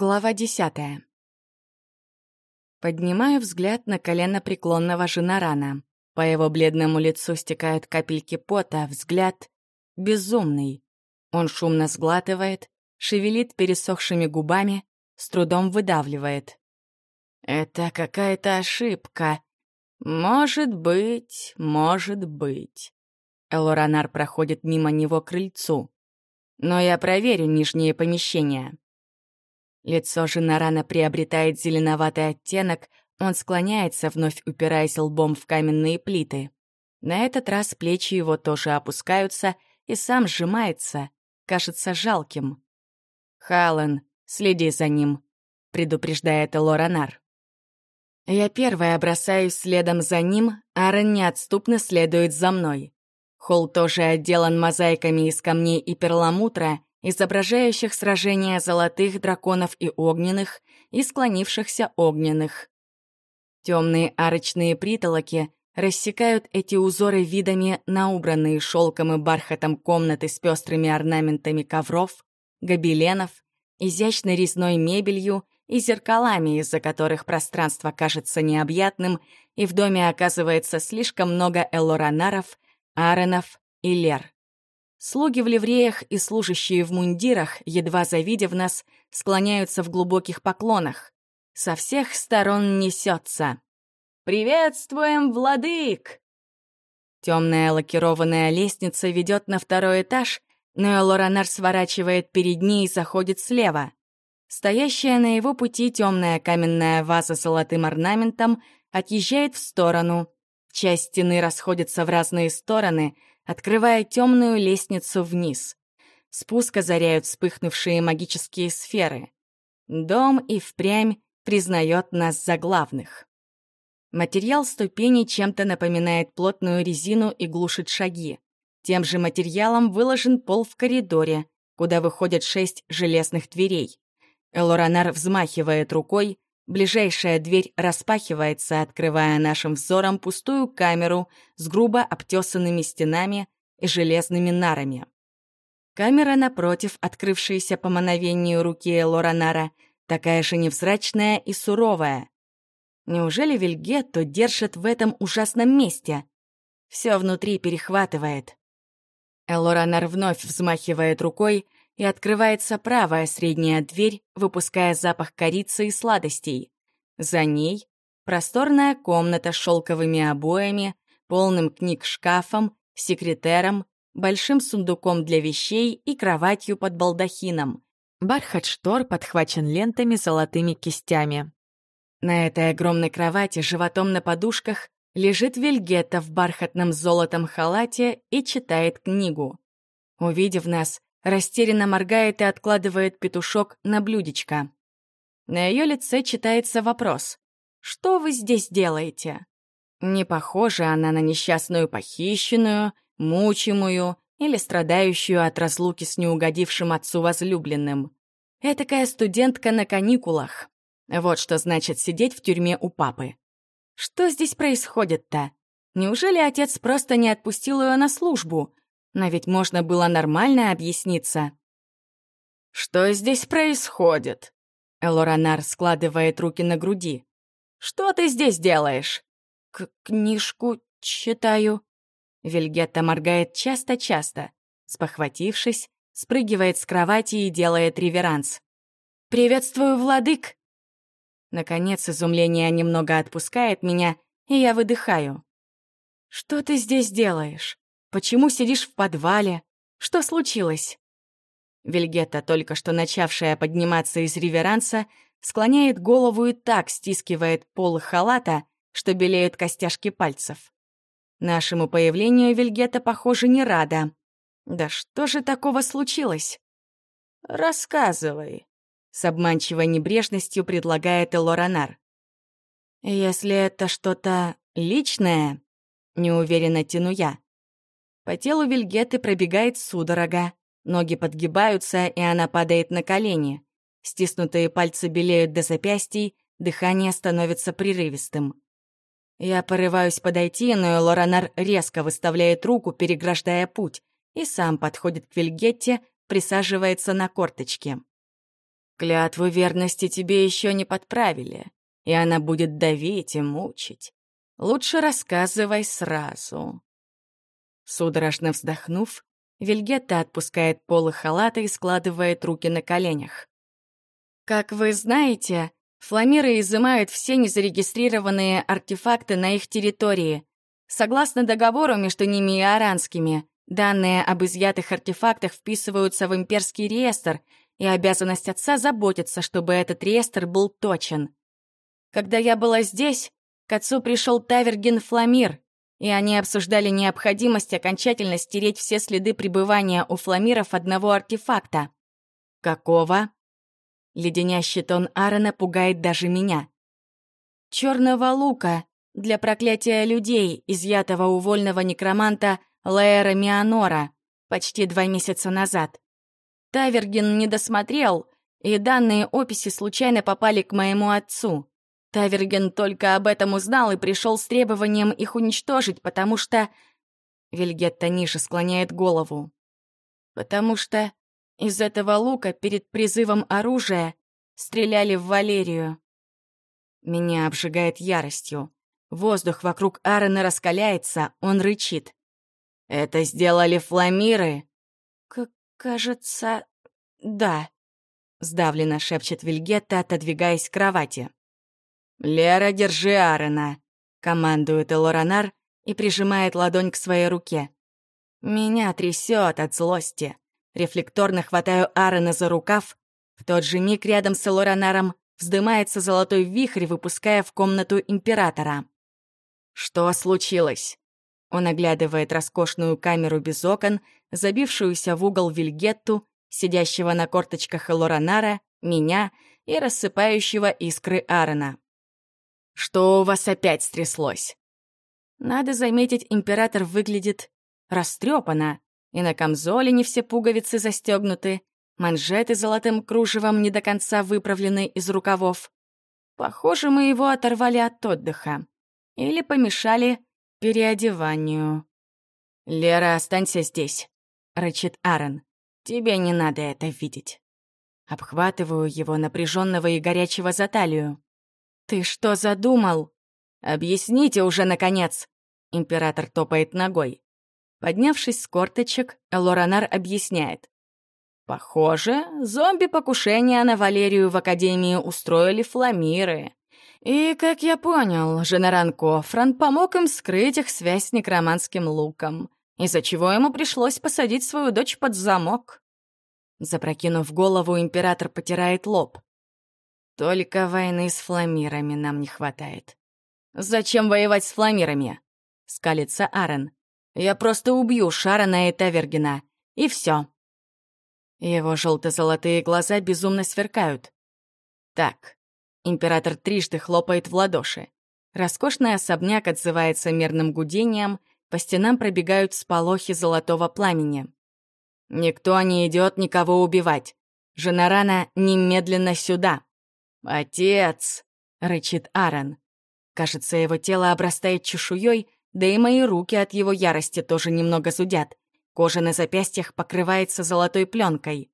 Глава десятая. Поднимаю взгляд на колено преклонного Женарана. По его бледному лицу стекают капельки пота, взгляд безумный. Он шумно сглатывает, шевелит пересохшими губами, с трудом выдавливает. «Это какая-то ошибка. Может быть, может быть». Элоранар проходит мимо него к крыльцу. «Но я проверю нижние помещения». Лицо Женарана приобретает зеленоватый оттенок, он склоняется, вновь упираясь лбом в каменные плиты. На этот раз плечи его тоже опускаются, и сам сжимается, кажется жалким. «Халлен, следи за ним», — предупреждает Лоранар. Я первая бросаюсь следом за ним, Аарон неотступно следует за мной. Холл тоже отделан мозаиками из камней и перламутра, изображающих сражения золотых драконов и огненных, и склонившихся огненных. Темные арочные притолоки рассекают эти узоры видами на убранные шелком и бархатом комнаты с пестрыми орнаментами ковров, гобеленов, изящной резной мебелью и зеркалами, из-за которых пространство кажется необъятным, и в доме оказывается слишком много элоранаров, аренов и лер. Слуги в ливреях и служащие в мундирах, едва завидев нас, склоняются в глубоких поклонах. Со всех сторон несется. «Приветствуем, владык!» Темная лакированная лестница ведет на второй этаж, но Лоранар сворачивает перед ней и заходит слева. Стоящая на его пути темная каменная ваза с золотым орнаментом отъезжает в сторону. Часть стены расходится в разные стороны — открывая темную лестницу вниз. Спуск озаряют вспыхнувшие магические сферы. Дом и впрямь признает нас за главных. Материал ступеней чем-то напоминает плотную резину и глушит шаги. Тем же материалом выложен пол в коридоре, куда выходят шесть железных дверей. Элоранар взмахивает рукой, Ближайшая дверь распахивается, открывая нашим взором пустую камеру с грубо обтесанными стенами и железными нарами. Камера напротив, открывшаяся по мановению руки Лоранара, такая же невзрачная и суровая. Неужели Вильгетто держит в этом ужасном месте? Все внутри перехватывает. Элоранар вновь взмахивает рукой, и открывается правая средняя дверь, выпуская запах корицы и сладостей. За ней просторная комната с шелковыми обоями, полным книг шкафом, секретером, большим сундуком для вещей и кроватью под балдахином. Бархат штор подхвачен лентами золотыми кистями. На этой огромной кровати животом на подушках лежит Вильгетта в бархатном золотом халате и читает книгу. Увидев нас, растерянно моргает и откладывает петушок на блюдечко. На ее лице читается вопрос. «Что вы здесь делаете?» Не похожа она на несчастную похищенную, мучимую или страдающую от разлуки с неугодившим отцу возлюбленным. Этакая студентка на каникулах. Вот что значит сидеть в тюрьме у папы. Что здесь происходит-то? Неужели отец просто не отпустил ее на службу, но ведь можно было нормально объясниться. «Что здесь происходит?» Элоранар складывает руки на груди. «Что ты здесь делаешь?» К «Книжку читаю». Вильгетта моргает часто-часто. Спохватившись, спрыгивает с кровати и делает реверанс. «Приветствую, владык!» Наконец, изумление немного отпускает меня, и я выдыхаю. «Что ты здесь делаешь?» Почему сидишь в подвале? Что случилось?» Вильгетта, только что начавшая подниматься из реверанса, склоняет голову и так стискивает пол халата, что белеют костяшки пальцев. Нашему появлению Вильгетта, похоже, не рада. Да что же такого случилось? «Рассказывай», — с обманчивой небрежностью предлагает Элоранар. «Если это что-то личное», — неуверенно тяну я, по телу Вильгеты пробегает судорога. Ноги подгибаются, и она падает на колени. Стиснутые пальцы белеют до запястий, дыхание становится прерывистым. Я порываюсь подойти, но Лоранар резко выставляет руку, переграждая путь, и сам подходит к Вильгетте, присаживается на корточки. Клятву верности тебе еще не подправили, и она будет давить и мучить. Лучше рассказывай сразу. Судорожно вздохнув, Вильгетта отпускает полы халата и складывает руки на коленях. Как вы знаете, фламиры изымают все незарегистрированные артефакты на их территории. Согласно договору между ними и аранскими, данные об изъятых артефактах вписываются в имперский реестр, и обязанность отца заботиться, чтобы этот реестр был точен. Когда я была здесь, к отцу пришел Таверген Фламир, и они обсуждали необходимость окончательно стереть все следы пребывания у фламиров одного артефакта. Какого? Леденящий тон Аарона пугает даже меня. Черного лука для проклятия людей, изъятого у вольного некроманта Лаэра Мианора почти два месяца назад. Таверген не досмотрел, и данные описи случайно попали к моему отцу. Таверген только об этом узнал и пришел с требованием их уничтожить, потому что... Вильгетта ниже склоняет голову. Потому что из этого лука перед призывом оружия стреляли в Валерию. Меня обжигает яростью. Воздух вокруг Аарона раскаляется, он рычит. «Это сделали фламиры?» К «Кажется, да», — сдавленно шепчет Вильгетта, отодвигаясь к кровати. «Лера, держи Аарона!» — командует Элоранар и прижимает ладонь к своей руке. Меня трясет от злости. Рефлекторно хватаю Аарона за рукав. В тот же миг рядом с Элоранаром вздымается золотой вихрь, выпуская в комнату Императора. «Что случилось?» Он оглядывает роскошную камеру без окон, забившуюся в угол Вильгетту, сидящего на корточках Элоранара, меня и рассыпающего искры Аарона. Что у вас опять стряслось? Надо заметить, император выглядит растрепанно, и на камзоле не все пуговицы застегнуты, манжеты золотым кружевом не до конца выправлены из рукавов. Похоже, мы его оторвали от отдыха. Или помешали переодеванию. «Лера, останься здесь», — рычит Аарон. «Тебе не надо это видеть». Обхватываю его напряженного и горячего за талию. «Ты что задумал?» «Объясните уже, наконец!» Император топает ногой. Поднявшись с корточек, Лоранар объясняет. «Похоже, зомби-покушение на Валерию в Академии устроили фламиры. И, как я понял, Женеран Кофран помог им скрыть их связь с некроманским луком, из-за чего ему пришлось посадить свою дочь под замок». Запрокинув голову, император потирает лоб. Только войны с фламирами нам не хватает. Зачем воевать с фламирами? Скалится Аарон. Я просто убью Шарона и Тавергена. И все. Его желто-золотые глаза безумно сверкают. Так. Император трижды хлопает в ладоши. Роскошный особняк отзывается мерным гудением, по стенам пробегают сполохи золотого пламени. Никто не идет никого убивать. Жена Рана немедленно сюда. «Отец!» — рычит Аарон. Кажется, его тело обрастает чешуей, да и мои руки от его ярости тоже немного зудят. Кожа на запястьях покрывается золотой пленкой.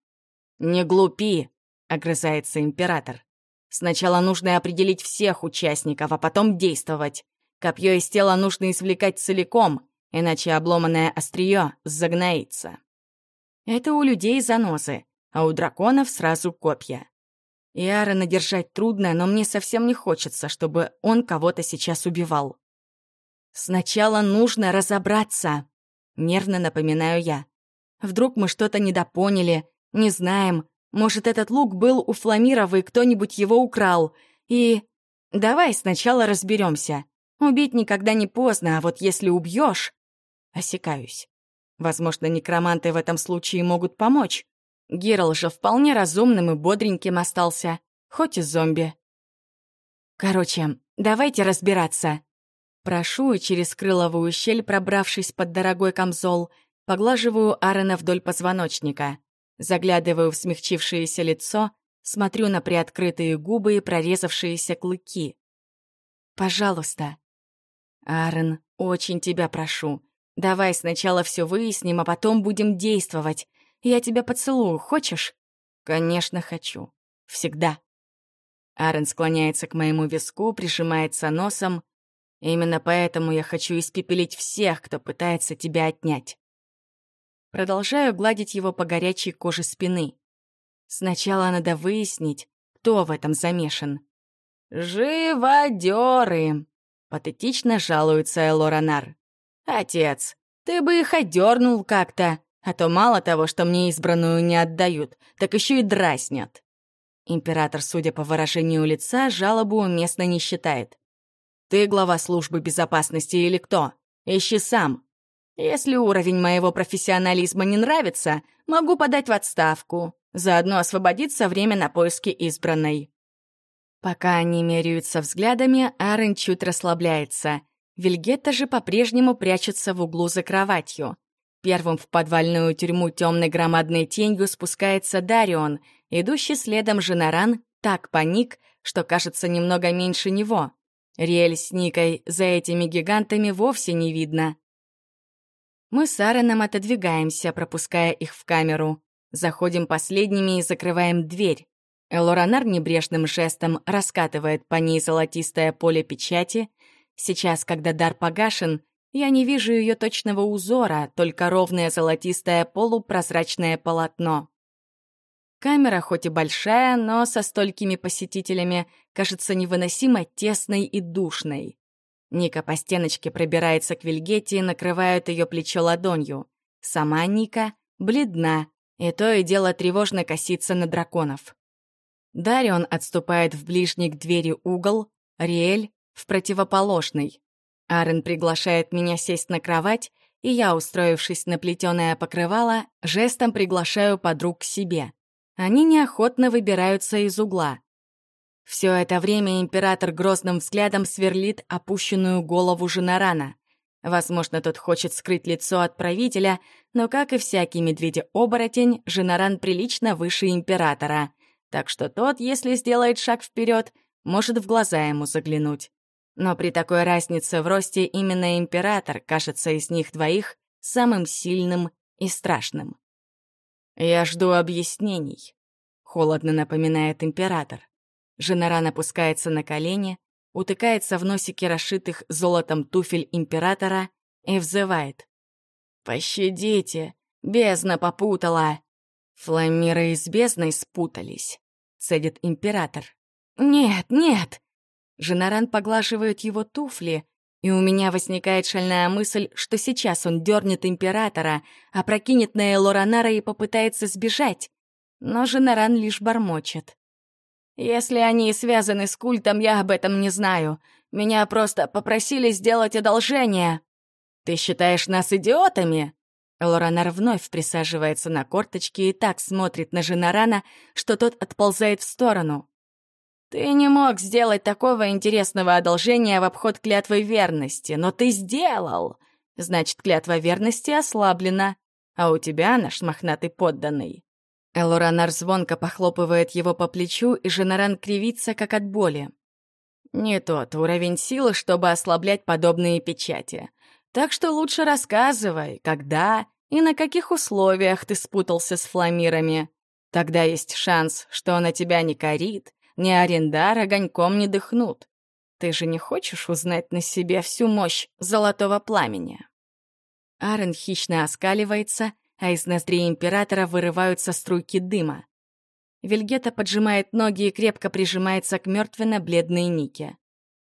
«Не глупи!» — огрызается император. «Сначала нужно определить всех участников, а потом действовать. Копье из тела нужно извлекать целиком, иначе обломанное острие загноится. Это у людей занозы, а у драконов сразу копья. И Аарона держать трудно, но мне совсем не хочется, чтобы он кого-то сейчас убивал. «Сначала нужно разобраться», — нервно напоминаю я. «Вдруг мы что-то недопоняли, не знаем. Может, этот лук был у Фламирова, и кто-нибудь его украл. И... Давай сначала разберемся. Убить никогда не поздно, а вот если убьешь, Осекаюсь. Возможно, некроманты в этом случае могут помочь. Герал же вполне разумным и бодреньким остался, хоть и зомби. Короче, давайте разбираться. Прошу через крыловую щель, пробравшись под дорогой камзол, поглаживаю Аарона вдоль позвоночника, заглядываю в смягчившееся лицо, смотрю на приоткрытые губы и прорезавшиеся клыки. «Пожалуйста». «Аарон, очень тебя прошу. Давай сначала все выясним, а потом будем действовать. Я тебя поцелую, хочешь?» «Конечно, хочу. Всегда. Арен склоняется к моему виску, прижимается носом. Именно поэтому я хочу испепелить всех, кто пытается тебя отнять. Продолжаю гладить его по горячей коже спины. Сначала надо выяснить, кто в этом замешан. «Живодеры!» — патетично жалуется Элоранар. «Отец, ты бы их одернул как-то, а то мало того, что мне избранную не отдают, так еще и дразнят». Император, судя по выражению лица, жалобу уместно не считает. «Ты глава службы безопасности или кто? Ищи сам. Если уровень моего профессионализма не нравится, могу подать в отставку. Заодно освободиться время на поиски избранной». Пока они меряются взглядами, Арен чуть расслабляется. Вильгетта же по-прежнему прячется в углу за кроватью. Первым в подвальную тюрьму темной громадной тенью спускается Дарион, идущий следом Женаран так паник, что кажется немного меньше него. Риэль с Никой за этими гигантами вовсе не видно. Мы с Аароном отодвигаемся, пропуская их в камеру. Заходим последними и закрываем дверь. Элоранар небрежным жестом раскатывает по ней золотистое поле печати. Сейчас, когда дар погашен, я не вижу ее точного узора, только ровное золотистое полупрозрачное полотно. Камера хоть и большая, но со столькими посетителями кажется невыносимо тесной и душной. Ника по стеночке пробирается к Вильгете и накрывает ее плечо ладонью. Сама Ника бледна, и то и дело тревожно косится на драконов. Дарион отступает в ближний к двери угол, Риэль — в противоположный. Арен приглашает меня сесть на кровать, и я, устроившись на плетёное покрывало, жестом приглашаю подруг к себе. Они неохотно выбираются из угла. Все это время император грозным взглядом сверлит опущенную голову Женарана. Возможно, тот хочет скрыть лицо от правителя, но, как и всякий медведь-оборотень, Женаран прилично выше императора — так что тот, если сделает шаг вперед, может в глаза ему заглянуть. Но при такой разнице в росте именно император кажется из них двоих самым сильным и страшным. «Я жду объяснений», — холодно напоминает император. Женаран опускается на колени, утыкается в носике расшитых золотом туфель императора и взывает. «Пощадите! Бездна попутала!» Фламиры из бездной спутались цедит император. «Нет, нет!» Женаран поглаживает его туфли, и у меня возникает шальная мысль, что сейчас он дернет императора, опрокинет на Элоранара и попытается сбежать. Но Женаран лишь бормочет. «Если они связаны с культом, я об этом не знаю. Меня просто попросили сделать одолжение». «Ты считаешь нас идиотами?» Лоранар вновь присаживается на корточки и так смотрит на Женарана, что тот отползает в сторону. «Ты не мог сделать такого интересного одолжения в обход клятвы верности, но ты сделал! Значит, клятва верности ослаблена, а у тебя наш мохнатый подданный». Элоранар звонко похлопывает его по плечу, и Женаран кривится, как от боли. Не тот уровень силы, чтобы ослаблять подобные печати. Так что лучше рассказывай, когда и на каких условиях ты спутался с фламирами. Тогда есть шанс, что на тебя не корит, ни арендар огоньком не дыхнут. Ты же не хочешь узнать на себе всю мощь золотого пламени?» Арен хищно оскаливается, а из ноздрей императора вырываются струйки дыма. Вильгета поджимает ноги и крепко прижимается к мертвенно-бледной Нике.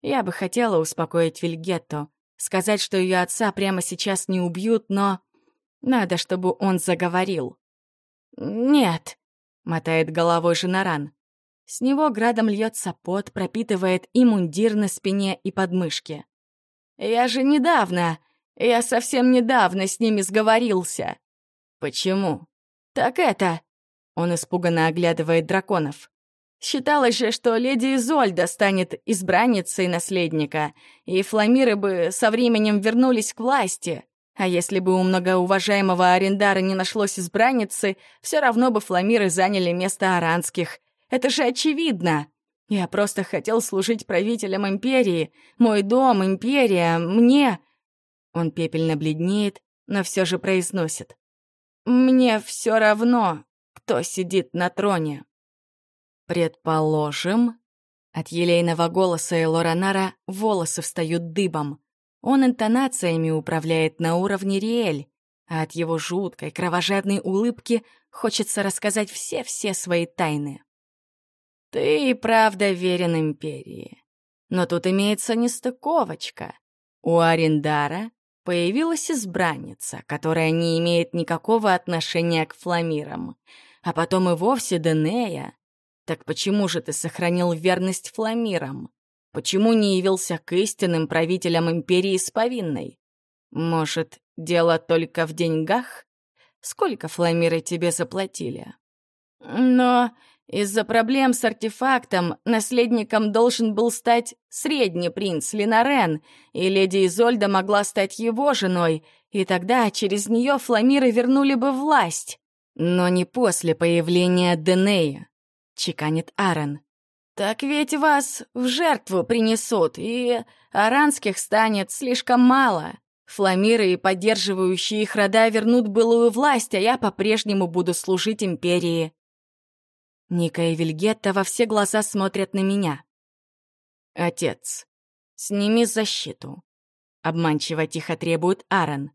Я бы хотела успокоить Вильгетту, Сказать, что ее отца прямо сейчас не убьют, но... Надо, чтобы он заговорил. «Нет», — мотает головой Женаран. С него градом льется пот, пропитывает и мундир на спине, и подмышки. «Я же недавно, я совсем недавно с ними сговорился». «Почему?» «Так это...» Он испуганно оглядывает драконов. Считалось же, что леди Изольда станет избранницей наследника, и фламиры бы со временем вернулись к власти. А если бы у многоуважаемого арендара не нашлось избранницы, все равно бы фламиры заняли место аранских. Это же очевидно. Я просто хотел служить правителем империи. Мой дом, империя, мне... Он пепельно бледнеет, но все же произносит. «Мне все равно, кто сидит на троне». Предположим... От елейного голоса Элоранара волосы встают дыбом. Он интонациями управляет на уровне Риэль, а от его жуткой, кровожадной улыбки хочется рассказать все-все свои тайны. Ты и правда верен Империи. Но тут имеется нестыковочка. У Арендара появилась избранница, которая не имеет никакого отношения к фламирам, а потом и вовсе Денея. Так почему же ты сохранил верность фламирам? Почему не явился к истинным правителям Империи с повинной? Может, дело только в деньгах? Сколько фламиры тебе заплатили? Но из-за проблем с артефактом наследником должен был стать средний принц Линарен, и леди Изольда могла стать его женой, и тогда через нее фламиры вернули бы власть. Но не после появления Денея, чеканит Аарон. Так ведь вас в жертву принесут, и аранских станет слишком мало. Фламиры и поддерживающие их рода вернут былую власть, а я по-прежнему буду служить империи. Ника и Вильгетта во все глаза смотрят на меня. «Отец, сними защиту», — обманчиво тихо требует Аарон.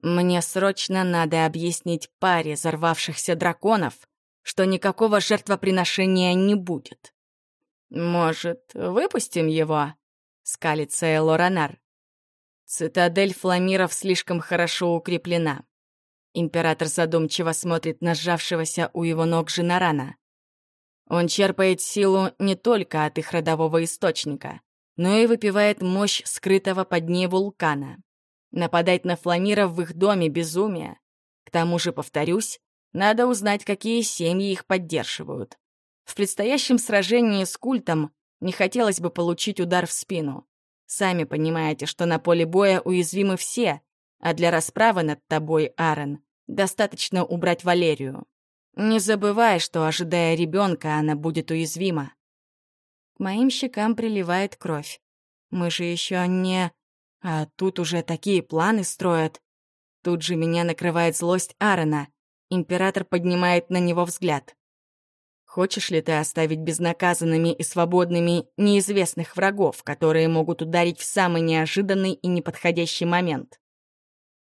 «Мне срочно надо объяснить паре взорвавшихся драконов, что никакого жертвоприношения не будет». «Может, выпустим его?» — скалится Элоранар. Цитадель фламиров слишком хорошо укреплена. Император задумчиво смотрит на сжавшегося у его ног Женарана. Он черпает силу не только от их родового источника, но и выпивает мощь скрытого под ней вулкана. Нападать на фламиров в их доме — безумие. К тому же, повторюсь, надо узнать, какие семьи их поддерживают. В предстоящем сражении с культом не хотелось бы получить удар в спину. Сами понимаете, что на поле боя уязвимы все, а для расправы над тобой, Аарон, достаточно убрать Валерию. Не забывай, что, ожидая ребенка, она будет уязвима. К моим щекам приливает кровь. Мы же еще не... А тут уже такие планы строят. Тут же меня накрывает злость Аарона. Император поднимает на него взгляд. Хочешь ли ты оставить безнаказанными и свободными неизвестных врагов, которые могут ударить в самый неожиданный и неподходящий момент?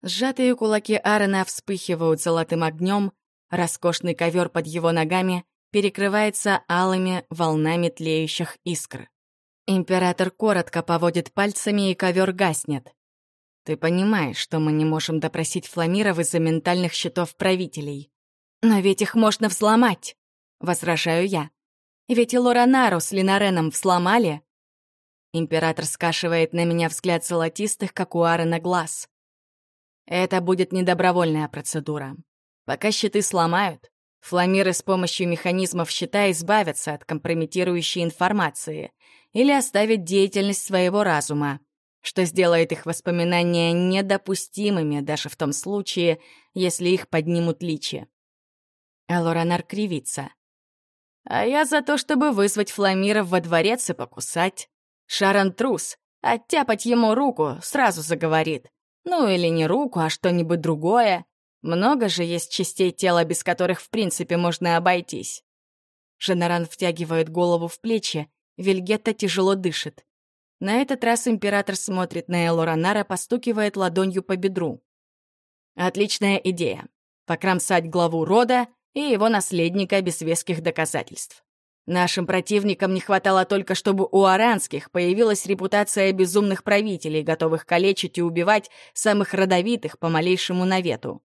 Сжатые кулаки Аарона вспыхивают золотым огнем, Роскошный ковер под его ногами перекрывается алыми волнами тлеющих искр. Император коротко поводит пальцами, и ковер гаснет. Ты понимаешь, что мы не можем допросить фламиров из-за ментальных щитов правителей. Но ведь их можно взломать, возражаю я. Ведь и Лоранару с Линареном взломали. Император скашивает на меня взгляд золотистых, как у Аарона, глаз. Это будет недобровольная процедура. Пока щиты сломают, фламиры с помощью механизмов щита избавятся от компрометирующей информации или оставят деятельность своего разума, что сделает их воспоминания недопустимыми даже в том случае, если их поднимут личи. Элоранар кривится. «А я за то, чтобы вызвать фламиров во дворец и покусать. Шаран трус, оттяпать ему руку, сразу заговорит. Ну или не руку, а что-нибудь другое. Много же есть частей тела, без которых в принципе можно обойтись. Женаран втягивает голову в плечи, Вильгетта тяжело дышит. На этот раз император смотрит на Элоранара, постукивает ладонью по бедру. Отличная идея. Покромсать главу рода и его наследника без веских доказательств. Нашим противникам не хватало только, чтобы у аранских появилась репутация безумных правителей, готовых калечить и убивать самых родовитых по малейшему навету.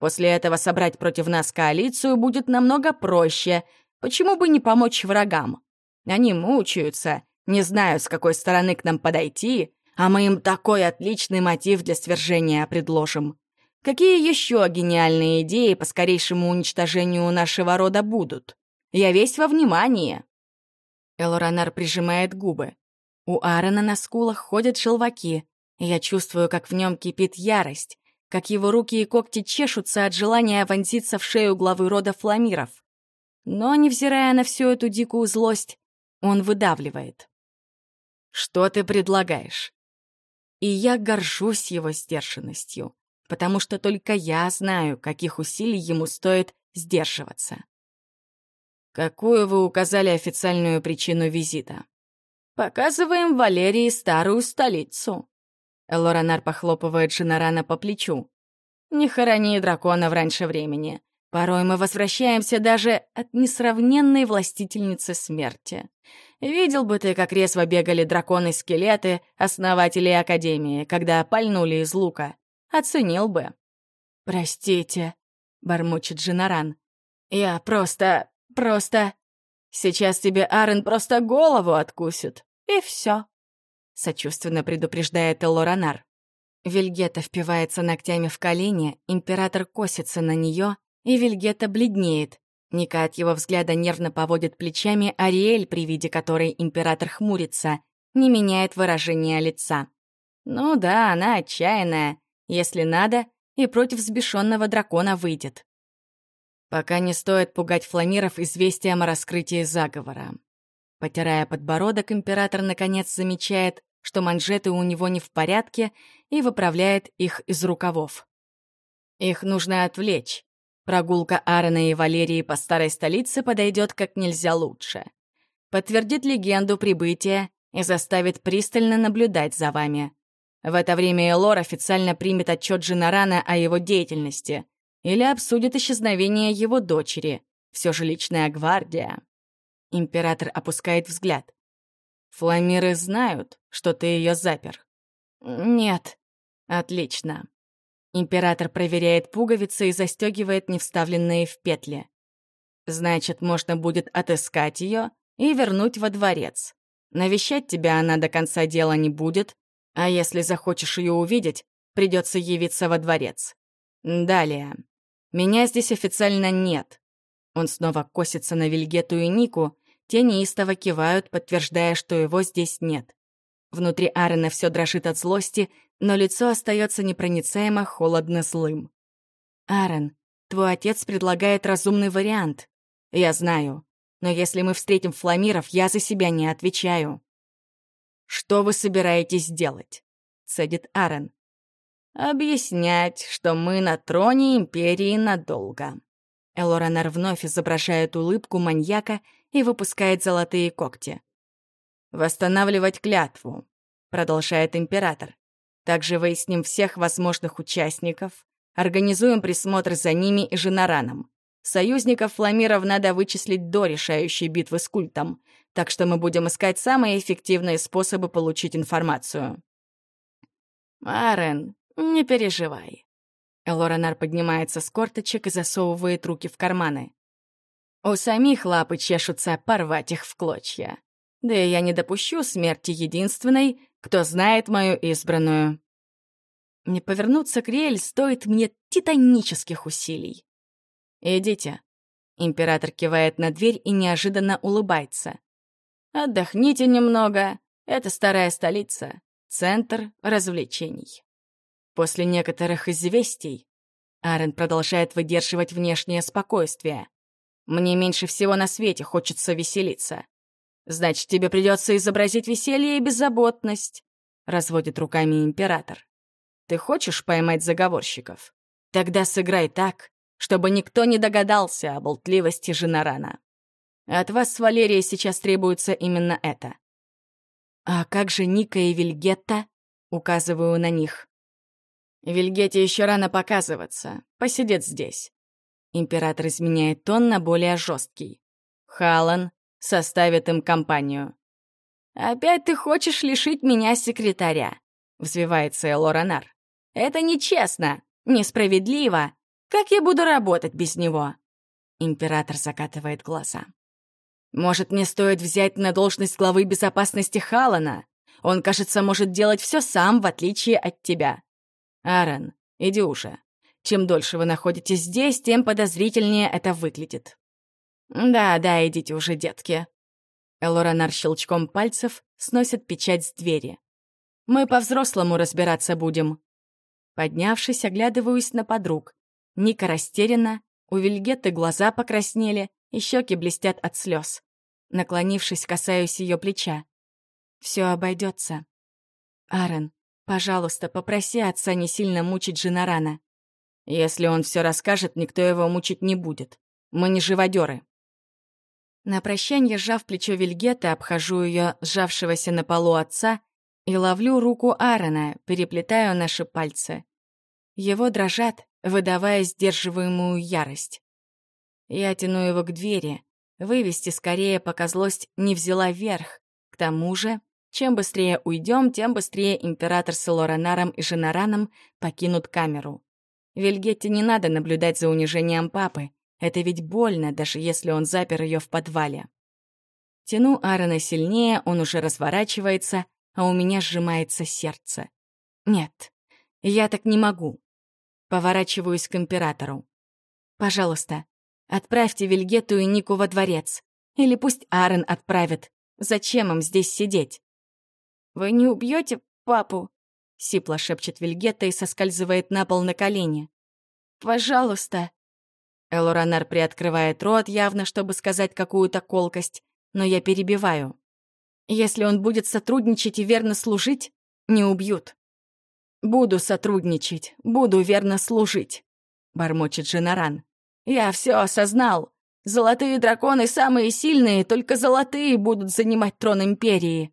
После этого собрать против нас коалицию будет намного проще. Почему бы не помочь врагам? Они мучаются, не знают, с какой стороны к нам подойти, а мы им такой отличный мотив для свержения предложим. Какие еще гениальные идеи по скорейшему уничтожению нашего рода будут? Я весь во внимании. Элоранар прижимает губы. У Аарона на скулах ходят желваки. Я чувствую, как в нем кипит ярость как его руки и когти чешутся от желания вонзиться в шею главы рода фламиров. Но, невзирая на всю эту дикую злость, он выдавливает. «Что ты предлагаешь?» И я горжусь его сдержанностью, потому что только я знаю, каких усилий ему стоит сдерживаться. Какую вы указали официальную причину визита? Показываем Валерии старую столицу. Элоранар похлопывает Шинарана по плечу. Не хорони дракона в раньше времени. Порой мы возвращаемся даже от несравненной властительницы смерти. Видел бы ты, как резво бегали драконы-скелеты, основатели Академии, когда пальнули из лука. Оценил бы. «Простите», — бормочет Джинаран. «Я просто... просто... Сейчас тебе Арен просто голову откусит, и все. Сочувственно предупреждает Элоранар. Вильгета впивается ногтями в колени, император косится на нее, и Вильгета бледнеет. Ника от его взгляда нервно поводит плечами, Ариэль, при виде которой император хмурится, не меняет выражения лица. Ну да, она отчаянная. Если надо, и против взбешенного дракона выйдет. Пока не стоит пугать фламиров известием о раскрытии заговора. Потирая подбородок, император наконец замечает, что манжеты у него не в порядке, и выправляет их из рукавов. Их нужно отвлечь. Прогулка Аарона и Валерии по старой столице подойдет как нельзя лучше. Подтвердит легенду прибытия и заставит пристально наблюдать за вами. В это время Элор официально примет отчет Джинарана о его деятельности или обсудит исчезновение его дочери. Все же личная гвардия. Император опускает взгляд. «Фламиры знают, что ты ее запер?» «Нет». «Отлично. Император проверяет пуговицы и застегивает невставленные в петли. Значит, можно будет отыскать ее и вернуть во дворец. Навещать тебя она до конца дела не будет, а если захочешь ее увидеть, придется явиться во дворец. Далее. Меня здесь официально нет. Он снова косится на Вильгету и Нику, те неистово кивают, подтверждая, что его здесь нет. Внутри Аарона все дрожит от злости, но лицо остается непроницаемо холодно злым. «Аарон, твой отец предлагает разумный вариант. Я знаю. Но если мы встретим фламиров, я за себя не отвечаю». «Что вы собираетесь делать?» — цедит Аарон. «Объяснять, что мы на троне Империи надолго». Элоранар вновь изображает улыбку маньяка и выпускает золотые когти. «Восстанавливать клятву», — продолжает император. «Также выясним всех возможных участников, организуем присмотр за ними и Женараном. Союзников фламиров надо вычислить до решающей битвы с культом, так что мы будем искать самые эффективные способы получить информацию». «Арен, не переживай». Элоранар поднимается с корточек и засовывает руки в карманы. У самих лапы чешутся порвать их в клочья. Да и я не допущу смерти единственной, кто знает мою избранную. Не повернуться к Риэль стоит мне титанических усилий. «Идите». Император кивает на дверь и неожиданно улыбается. «Отдохните немного. Это старая столица. Центр развлечений». После некоторых известий Арен продолжает выдерживать внешнее спокойствие. «Мне меньше всего на свете хочется веселиться. Значит, тебе придется изобразить веселье и беззаботность», — разводит руками император. «Ты хочешь поймать заговорщиков? Тогда сыграй так, чтобы никто не догадался о болтливости Женарана. От вас с Валерией сейчас требуется именно это». «А как же Ника и Вильгетта?» — указываю на них. «Вильгете еще рано показываться. Посидит здесь». Император изменяет тон на более жесткий. Халан составит им компанию. «Опять ты хочешь лишить меня секретаря?» — взвивается Элоранар. «Это нечестно, несправедливо. Как я буду работать без него?» Император закатывает глаза. «Может, мне стоит взять на должность главы безопасности Халана? Он, кажется, может делать все сам, в отличие от тебя. Аарон, уже. Чем дольше вы находитесь здесь, тем подозрительнее это выглядит». «Да, да, идите уже, детки». Элоранар щелчком пальцев сносит печать с двери. «Мы по-взрослому разбираться будем». Поднявшись, оглядываюсь на подруг. Ника растеряна, у Вильгетты глаза покраснели, и щеки блестят от слез. Наклонившись, касаюсь ее плеча. Все обойдется. Аарон, пожалуйста, попроси отца не сильно мучить Женарана. Если он все расскажет, никто его мучить не будет. Мы не живодеры. На прощанье, сжав плечо Вильгета, обхожу ее сжавшегося на полу отца и ловлю руку Аарона, переплетаю наши пальцы. Его дрожат, выдавая сдерживаемую ярость. Я тяну его к двери, вывести скорее, пока злость не взяла верх. К тому же, чем быстрее уйдем, тем быстрее император с Лоранаром и Женараном покинут камеру. Вильгетте не надо наблюдать за унижением папы. Это ведь больно, даже если он запер ее в подвале. Тяну Аарона сильнее, он уже разворачивается, а у меня сжимается сердце. Нет, я так не могу. Поворачиваюсь к императору. Пожалуйста, отправьте Вильгетту и Нику во дворец. Или пусть Аарон отправит. Зачем им здесь сидеть? «Вы не убьете папу?» — сипло шепчет Вильгетта и соскальзывает на пол на колени. «Пожалуйста». Элоранар приоткрывает рот, явно чтобы сказать какую-то колкость, но я перебиваю. Если он будет сотрудничать и верно служить, не убьют. «Буду сотрудничать, буду верно служить», — бормочет Женаран. «Я все осознал. Золотые драконы самые сильные, только золотые будут занимать трон Империи.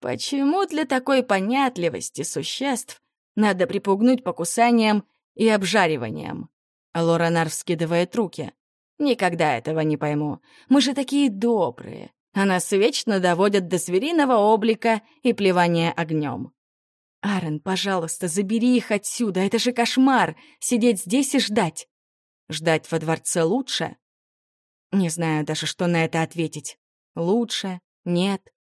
Почему для такой понятливости существ надо припугнуть покусанием и обжариванием? Лоранар вскидывает руки. Никогда этого не пойму. Мы же такие добрые. А нас вечно доводят до звериного облика и плевания огнем. Аарон, пожалуйста, забери их отсюда. Это же кошмар — сидеть здесь и ждать. Ждать во дворце лучше? Не знаю даже, что на это ответить. Лучше? Нет?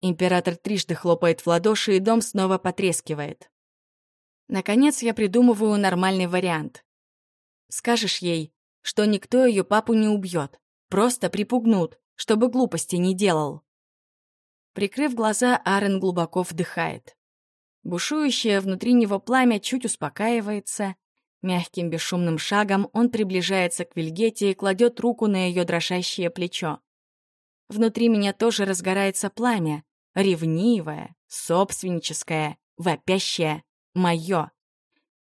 Император трижды хлопает в ладоши, и дом снова потрескивает. Наконец я придумываю нормальный вариант. Скажешь ей, что никто ее папу не убьет, просто припугнут, чтобы глупости не делал. Прикрыв глаза, Арен глубоко вдыхает. Бушующее внутри него пламя чуть успокаивается. Мягким бесшумным шагом он приближается к Вильгете и кладет руку на ее дрожащее плечо. Внутри меня тоже разгорается пламя, ревнивое, собственническое, вопящее, мое.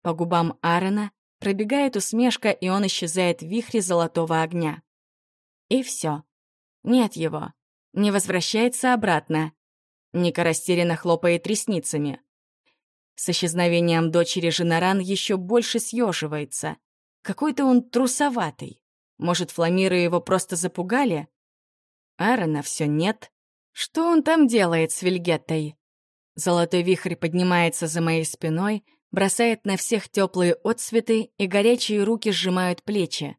По губам Аарона пробегает усмешка, и он исчезает в вихре золотого огня. И все. Нет его. Не возвращается обратно. Ника растерянно хлопает ресницами. С исчезновением дочери Женаран еще больше съеживается. Какой-то он трусоватый. Может, фламиры его просто запугали? Аарона все нет. Что он там делает с Вильгеттой? Золотой вихрь поднимается за моей спиной, бросает на всех теплые отсветы, и горячие руки сжимают плечи.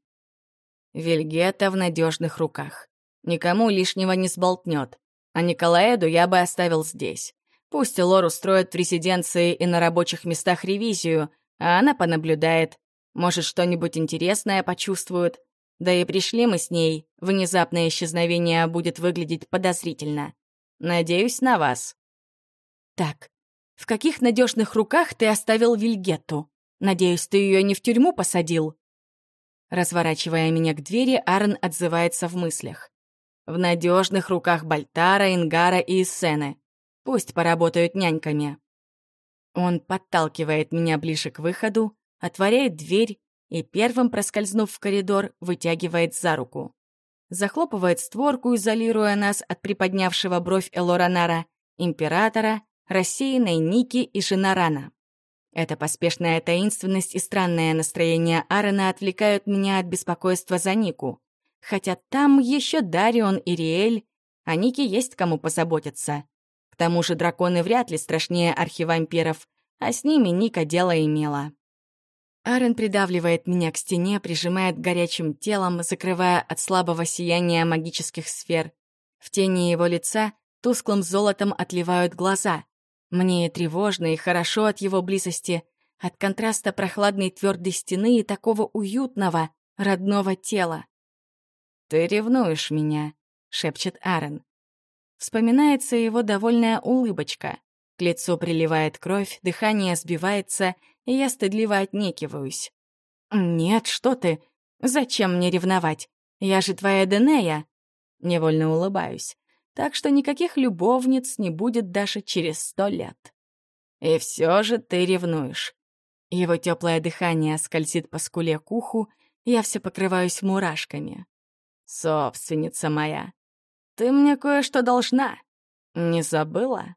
Вильгетта в надежных руках. Никому лишнего не сболтнет. А Николаэду я бы оставил здесь. Пусть Лор устроит в резиденции и на рабочих местах ревизию, а она понаблюдает. Может, что-нибудь интересное почувствует. Да и пришли мы с ней. Внезапное исчезновение будет выглядеть подозрительно. Надеюсь на вас. Так, в каких надежных руках ты оставил Вильгетту? Надеюсь, ты ее не в тюрьму посадил? Разворачивая меня к двери, Арн отзывается в мыслях. В надежных руках Бальтара, Ингара и Иссены. Пусть поработают няньками. Он подталкивает меня ближе к выходу, отворяет дверь и первым, проскользнув в коридор, вытягивает за руку. Захлопывает створку, изолируя нас от приподнявшего бровь Элоранара, императора, рассеянной Ники и Женарана. Эта поспешная таинственность и странное настроение Аарона отвлекают меня от беспокойства за Нику. Хотя там еще Дарион и Риэль, а Нике есть кому позаботиться. К тому же драконы вряд ли страшнее архивампиров, а с ними Ника дело имела. Арен придавливает меня к стене, прижимает горячим телом, закрывая от слабого сияния магических сфер. В тени его лица тусклым золотом отливают глаза. Мне тревожно и хорошо от его близости, от контраста прохладной твердой стены и такого уютного, родного тела. «Ты ревнуешь меня», — шепчет Арен. Вспоминается его довольная улыбочка. К лицу приливает кровь, дыхание сбивается, и я стыдливо отнекиваюсь. «Нет, что ты? Зачем мне ревновать? Я же твоя Денея!» Невольно улыбаюсь. Так что никаких любовниц не будет даже через сто лет. И все же ты ревнуешь. Его теплое дыхание скользит по скуле к уху, я все покрываюсь мурашками. Собственница моя, ты мне кое-что должна. Не забыла?